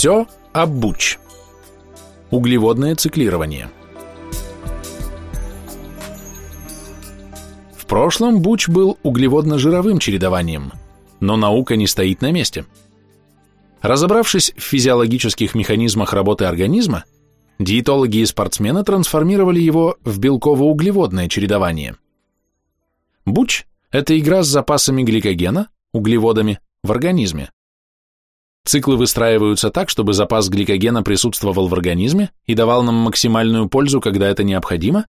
Все об БУЧ. Углеводное циклирование. В прошлом БУЧ был углеводно-жировым чередованием, но наука не стоит на месте. Разобравшись в физиологических механизмах работы организма, диетологи и спортсмены трансформировали его в белково-углеводное чередование. БУЧ – это игра с запасами гликогена, углеводами, в организме. Циклы выстраиваются так, чтобы запас гликогена присутствовал в организме и давал нам максимальную пользу, когда это необходимо,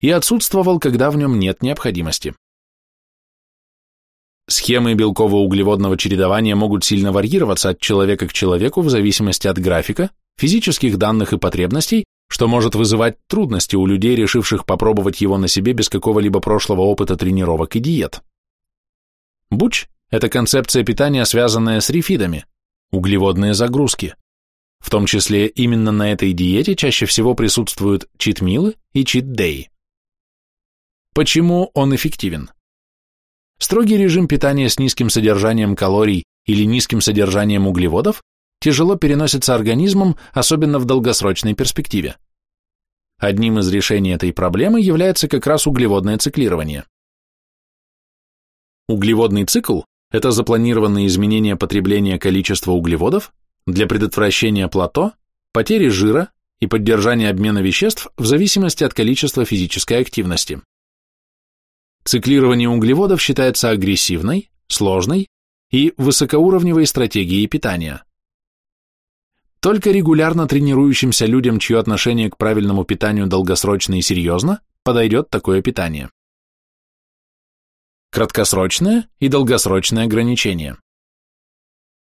и отсутствовал, когда в нем нет необходимости. Схемы белково-углеводного чередования могут сильно варьироваться от человека к человеку в зависимости от графика, физических данных и потребностей, что может вызывать трудности у людей, решивших попробовать его на себе без какого-либо прошлого опыта тренировок и диет. Буч – это концепция питания, связанная с рефидами, углеводные загрузки. В том числе именно на этой диете чаще всего присутствуют читмилы и чит-дей. Почему он эффективен? Строгий режим питания с низким содержанием калорий или низким содержанием углеводов тяжело переносится организмом, особенно в долгосрочной перспективе. Одним из решений этой проблемы является как раз углеводное циклирование. Углеводный цикл – это запланированные изменения потребления количества углеводов для предотвращения плато, потери жира и поддержания обмена веществ в зависимости от количества физической активности. Циклирование углеводов считается агрессивной, сложной и высокоуровневой стратегией питания. Только регулярно тренирующимся людям, чье отношение к правильному питанию долгосрочно и серьезно, подойдет такое питание. Краткосрочное и долгосрочное ограничение.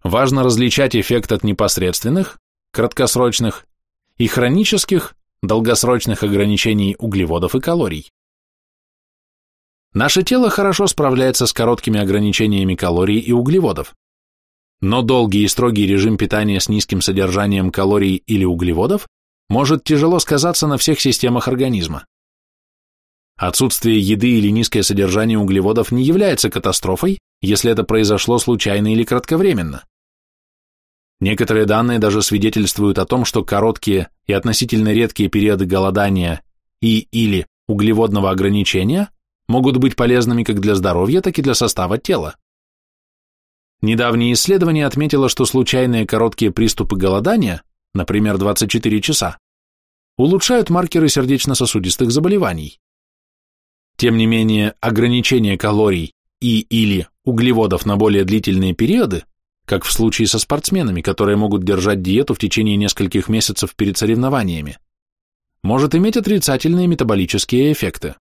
Важно различать эффект от непосредственных, краткосрочных и хронических, долгосрочных ограничений углеводов и калорий. Наше тело хорошо справляется с короткими ограничениями калорий и углеводов, но долгий и строгий режим питания с низким содержанием калорий или углеводов может тяжело сказаться на всех системах организма. Отсутствие еды или низкое содержание углеводов не является катастрофой, если это произошло случайно или кратковременно. Некоторые данные даже свидетельствуют о том, что короткие и относительно редкие периоды голодания и или углеводного ограничения могут быть полезными как для здоровья, так и для состава тела. Недавнее исследование отметило, что случайные короткие приступы голодания, например, 24 часа, улучшают маркеры сердечно-сосудистых заболеваний. Тем не менее, ограничение калорий и или углеводов на более длительные периоды, как в случае со спортсменами, которые могут держать диету в течение нескольких месяцев перед соревнованиями, может иметь отрицательные метаболические эффекты.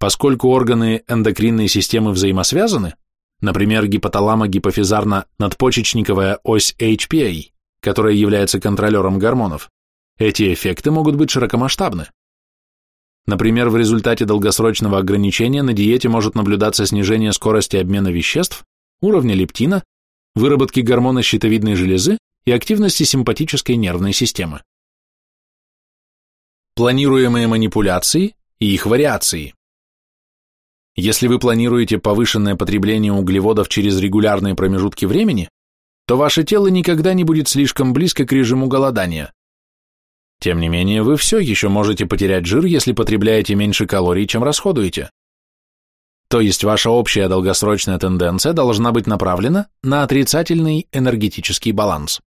Поскольку органы эндокринной системы взаимосвязаны, например, гипоталамо-гипофизарно-надпочечниковая ось HPA, которая является контролером гормонов, эти эффекты могут быть широкомасштабны. Например, в результате долгосрочного ограничения на диете может наблюдаться снижение скорости обмена веществ, уровня лептина, выработки гормона щитовидной железы и активности симпатической нервной системы. Планируемые манипуляции и их вариации. Если вы планируете повышенное потребление углеводов через регулярные промежутки времени, то ваше тело никогда не будет слишком близко к режиму голодания. Тем не менее, вы все еще можете потерять жир, если потребляете меньше калорий, чем расходуете. То есть ваша общая долгосрочная тенденция должна быть направлена на отрицательный энергетический баланс.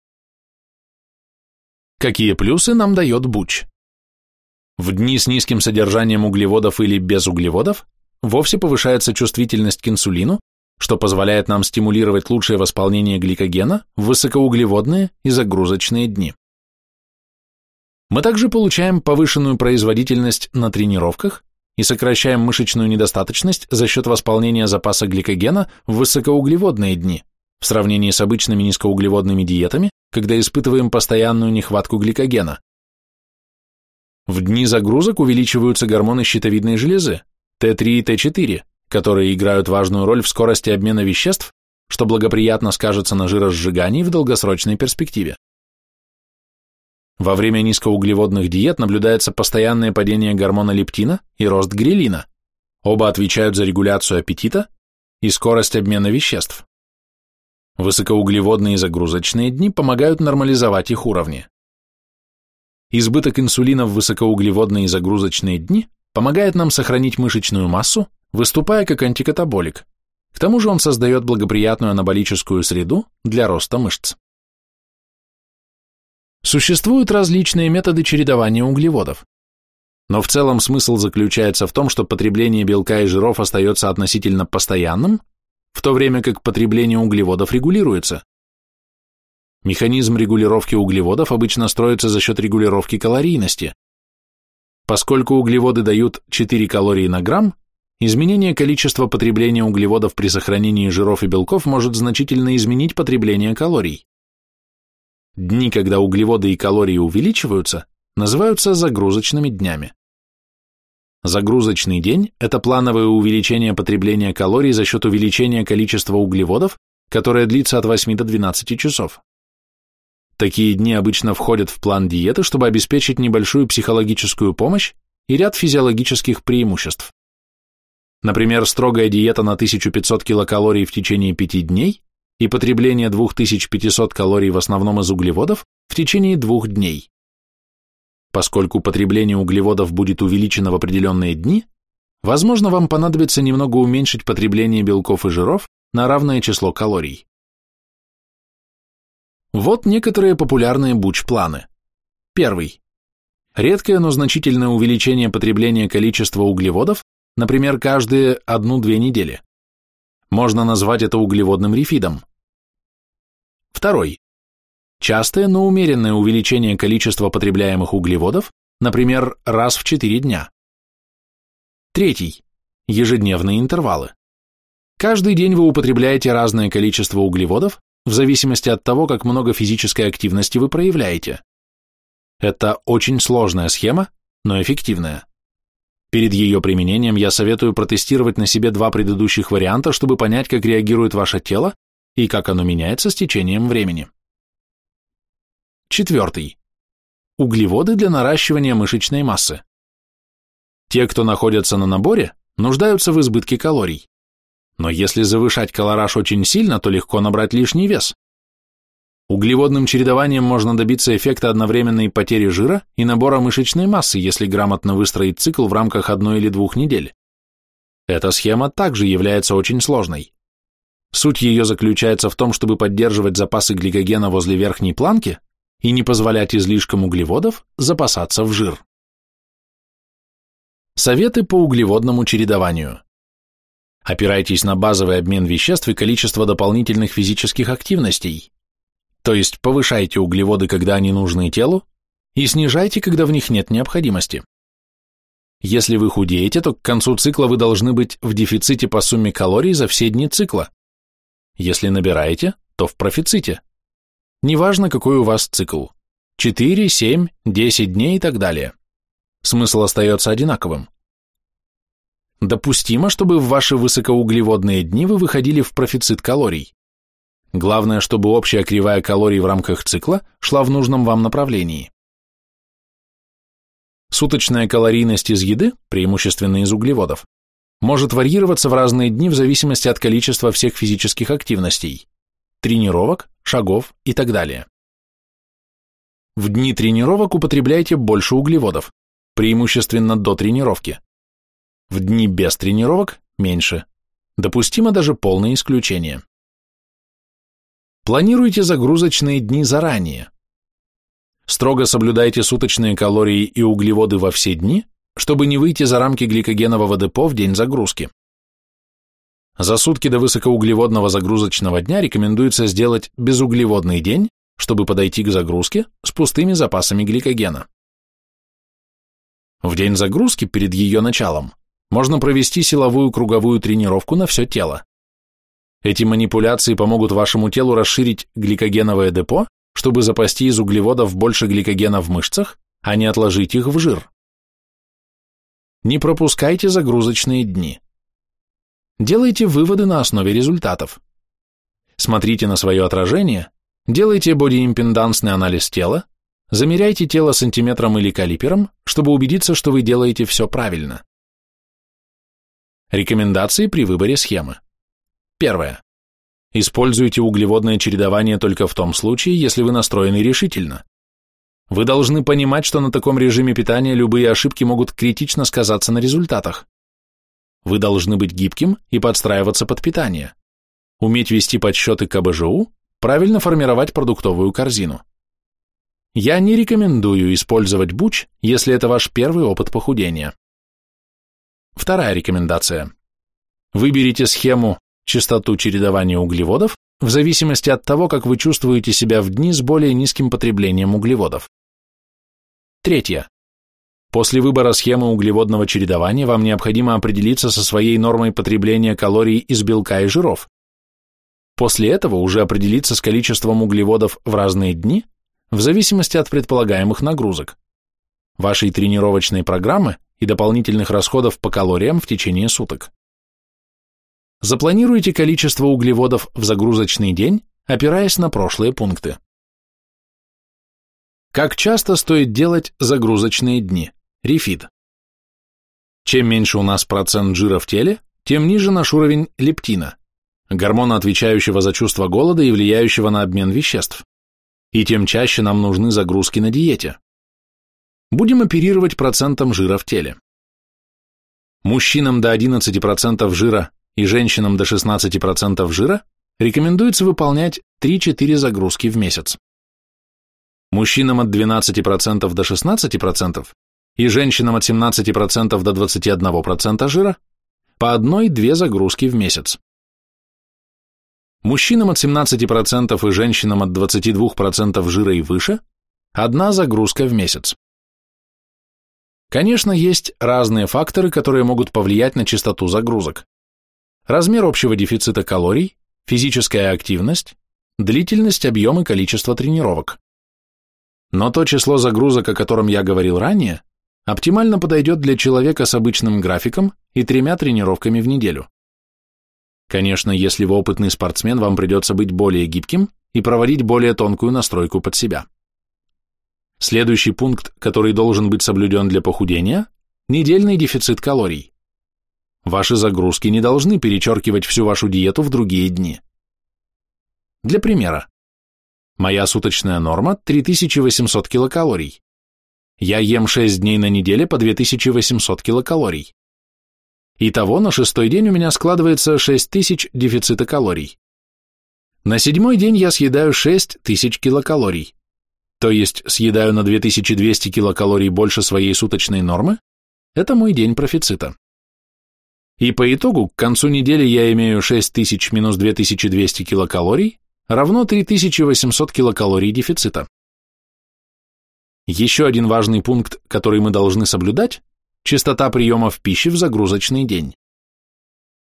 Какие плюсы нам дает буч? В дни с низким содержанием углеводов или без углеводов вовсе повышается чувствительность к инсулину, что позволяет нам стимулировать лучшее восполнение гликогена в высокоуглеводные и загрузочные дни. Мы также получаем повышенную производительность на тренировках и сокращаем мышечную недостаточность за счет восполнения запаса гликогена в высокоуглеводные дни в сравнении с обычными низкоуглеводными диетами, когда испытываем постоянную нехватку гликогена. В дни загрузок увеличиваются гормоны щитовидной железы, Т3 и Т4, которые играют важную роль в скорости обмена веществ, что благоприятно скажется на жиросжигании в долгосрочной перспективе. Во время низкоуглеводных диет наблюдается постоянное падение гормона лептина и рост грелина. Оба отвечают за регуляцию аппетита и скорость обмена веществ. Высокоуглеводные загрузочные дни помогают нормализовать их уровни. Избыток инсулина в высокоуглеводные загрузочные дни помогает нам сохранить мышечную массу, выступая как антикатаболик. К тому же он создает благоприятную анаболическую среду для роста мышц. Существуют различные методы чередования углеводов. Но в целом смысл заключается в том, что потребление белка и жиров остается относительно постоянным, в то время как потребление углеводов регулируется. Механизм регулировки углеводов обычно строится за счет регулировки калорийности. Поскольку углеводы дают 4 калории на грамм, изменение количества потребления углеводов при сохранении жиров и белков может значительно изменить потребление калорий. Дни, когда углеводы и калории увеличиваются, называются загрузочными днями. Загрузочный день – это плановое увеличение потребления калорий за счет увеличения количества углеводов, которое длится от 8 до 12 часов. Такие дни обычно входят в план диеты, чтобы обеспечить небольшую психологическую помощь и ряд физиологических преимуществ. Например, строгая диета на 1500 килокалорий в течение 5 дней и потребление 2500 калорий в основном из углеводов в течение двух дней. Поскольку потребление углеводов будет увеличено в определенные дни, возможно, вам понадобится немного уменьшить потребление белков и жиров на равное число калорий. Вот некоторые популярные буч-планы. Первый. Редкое, но значительное увеличение потребления количества углеводов, например, каждые 1-2 недели. Можно назвать это углеводным рефидом. Второй. Частое, но умеренное увеличение количества потребляемых углеводов, например, раз в 4 дня. Третий. Ежедневные интервалы. Каждый день вы употребляете разное количество углеводов в зависимости от того, как много физической активности вы проявляете. Это очень сложная схема, но эффективная. Перед ее применением я советую протестировать на себе два предыдущих варианта, чтобы понять, как реагирует ваше тело и как оно меняется с течением времени. Четвертый. Углеводы для наращивания мышечной массы. Те, кто находятся на наборе, нуждаются в избытке калорий. Но если завышать колораж очень сильно, то легко набрать лишний вес. Углеводным чередованием можно добиться эффекта одновременной потери жира и набора мышечной массы, если грамотно выстроить цикл в рамках одной или двух недель. Эта схема также является очень сложной. Суть ее заключается в том, чтобы поддерживать запасы гликогена возле верхней планки и не позволять излишкам углеводов запасаться в жир. Советы по углеводному чередованию. Опирайтесь на базовый обмен веществ и количество дополнительных физических активностей, то есть повышайте углеводы, когда они нужны телу, и снижайте, когда в них нет необходимости. Если вы худеете, то к концу цикла вы должны быть в дефиците по сумме калорий за все дни цикла. Если набираете, то в профиците. Неважно, какой у вас цикл. 4, 7, 10 дней и так далее. Смысл остается одинаковым. Допустимо, чтобы в ваши высокоуглеводные дни вы выходили в профицит калорий. Главное, чтобы общая кривая калорий в рамках цикла шла в нужном вам направлении. Суточная калорийность из еды, преимущественно из углеводов, может варьироваться в разные дни в зависимости от количества всех физических активностей, тренировок, шагов и так далее. В дни тренировок употребляйте больше углеводов, преимущественно до тренировки. В дни без тренировок – меньше. Допустимо даже полное исключение. Планируйте загрузочные дни заранее. Строго соблюдайте суточные калории и углеводы во все дни, чтобы не выйти за рамки гликогенового депо в день загрузки. За сутки до высокоуглеводного загрузочного дня рекомендуется сделать безуглеводный день, чтобы подойти к загрузке с пустыми запасами гликогена. В день загрузки перед ее началом можно провести силовую круговую тренировку на все тело. Эти манипуляции помогут вашему телу расширить гликогеновое депо, чтобы запасти из углеводов больше гликогена в мышцах, а не отложить их в жир. Не пропускайте загрузочные дни. Делайте выводы на основе результатов. Смотрите на свое отражение, делайте бодиимпедансный анализ тела, замеряйте тело сантиметром или калипером, чтобы убедиться, что вы делаете все правильно. Рекомендации при выборе схемы. Первое. Используйте углеводное чередование только в том случае, если вы настроены решительно. Вы должны понимать, что на таком режиме питания любые ошибки могут критично сказаться на результатах. Вы должны быть гибким и подстраиваться под питание. Уметь вести подсчеты КБЖУ, правильно формировать продуктовую корзину. Я не рекомендую использовать буч, если это ваш первый опыт похудения. Вторая рекомендация. Выберите схему частоту чередования углеводов в зависимости от того, как вы чувствуете себя в дни с более низким потреблением углеводов. Третье. После выбора схемы углеводного чередования вам необходимо определиться со своей нормой потребления калорий из белка и жиров. После этого уже определиться с количеством углеводов в разные дни, в зависимости от предполагаемых нагрузок, вашей тренировочной программы и дополнительных расходов по калориям в течение суток. Запланируйте количество углеводов в загрузочный день, опираясь на прошлые пункты. Как часто стоит делать загрузочные дни? Рефит. Чем меньше у нас процент жира в теле, тем ниже наш уровень лептина, гормона, отвечающего за чувство голода и влияющего на обмен веществ. И тем чаще нам нужны загрузки на диете. Будем оперировать процентом жира в теле. Мужчинам до 11% жира и женщинам до 16% жира рекомендуется выполнять 3-4 загрузки в месяц. Мужчинам от 12% до 16% и женщинам от 17% до 21% жира по одной-две загрузки в месяц. Мужчинам от 17% и женщинам от 22% жира и выше одна загрузка в месяц. Конечно, есть разные факторы, которые могут повлиять на частоту загрузок размер общего дефицита калорий, физическая активность, длительность, объем и количество тренировок. Но то число загрузок, о котором я говорил ранее, оптимально подойдет для человека с обычным графиком и тремя тренировками в неделю. Конечно, если вы опытный спортсмен, вам придется быть более гибким и проводить более тонкую настройку под себя. Следующий пункт, который должен быть соблюден для похудения – недельный дефицит калорий. Ваши загрузки не должны перечеркивать всю вашу диету в другие дни. Для примера. Моя суточная норма 3800 килокалорий. Я ем 6 дней на неделе по 2800 килокалорий. Итого на шестой день у меня складывается 6000 дефицита калорий. На седьмой день я съедаю 6000 килокалорий, то есть съедаю на 2200 килокалорий больше своей суточной нормы, это мой день профицита. И по итогу к концу недели я имею 6000 минус 2200 килокалорий равно 3800 килокалорий дефицита. Еще один важный пункт, который мы должны соблюдать – частота приемов пищи в загрузочный день.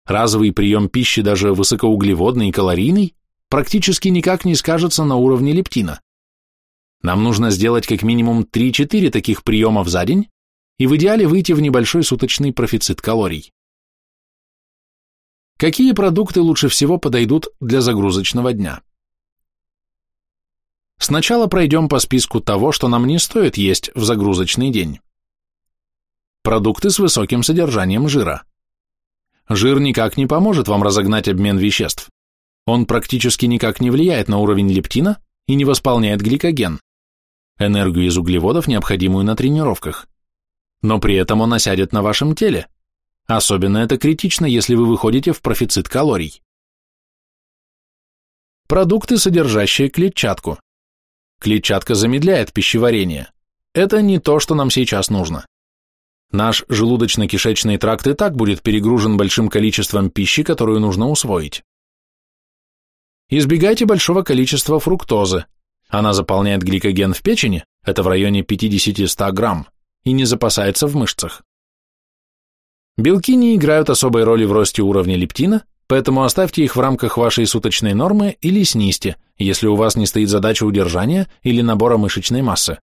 Разовый прием пищи, даже высокоуглеводный и калорийный, практически никак не скажется на уровне лептина. Нам нужно сделать как минимум 3-4 таких приемов за день и в идеале выйти в небольшой суточный профицит калорий. Какие продукты лучше всего подойдут для загрузочного дня? Сначала пройдем по списку того, что нам не стоит есть в загрузочный день. Продукты с высоким содержанием жира. Жир никак не поможет вам разогнать обмен веществ. Он практически никак не влияет на уровень лептина и не восполняет гликоген, энергию из углеводов, необходимую на тренировках. Но при этом он осядет на вашем теле, Особенно это критично, если вы выходите в профицит калорий. Продукты, содержащие клетчатку. Клетчатка замедляет пищеварение. Это не то, что нам сейчас нужно. Наш желудочно-кишечный тракт и так будет перегружен большим количеством пищи, которую нужно усвоить. Избегайте большого количества фруктозы. Она заполняет гликоген в печени, это в районе 50-100 грамм, и не запасается в мышцах. Белки не играют особой роли в росте уровня лептина, поэтому оставьте их в рамках вашей суточной нормы или снизьте, если у вас не стоит задача удержания или набора мышечной массы.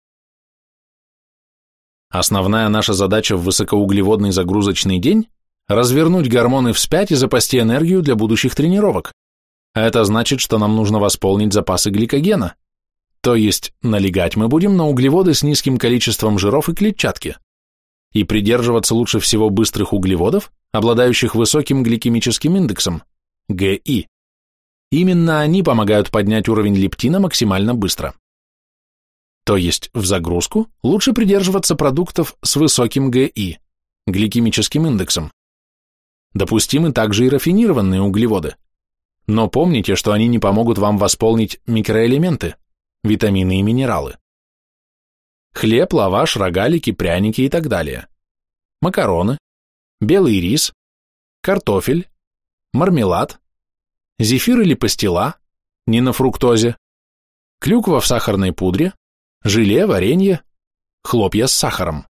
Основная наша задача в высокоуглеводный загрузочный день – развернуть гормоны вспять и запасти энергию для будущих тренировок. А это значит, что нам нужно восполнить запасы гликогена. То есть налегать мы будем на углеводы с низким количеством жиров и клетчатки и придерживаться лучше всего быстрых углеводов, обладающих высоким гликемическим индексом, ГИ, Именно они помогают поднять уровень лептина максимально быстро. То есть в загрузку лучше придерживаться продуктов с высоким ГИ, гликемическим индексом. Допустимы также и рафинированные углеводы. Но помните, что они не помогут вам восполнить микроэлементы, витамины и минералы. Хлеб, лаваш, рогалики, пряники и так далее. Макароны, белый рис, картофель, мармелад, зефир или пастила, не на фруктозе, клюква в сахарной пудре, желе, варенье, хлопья с сахаром.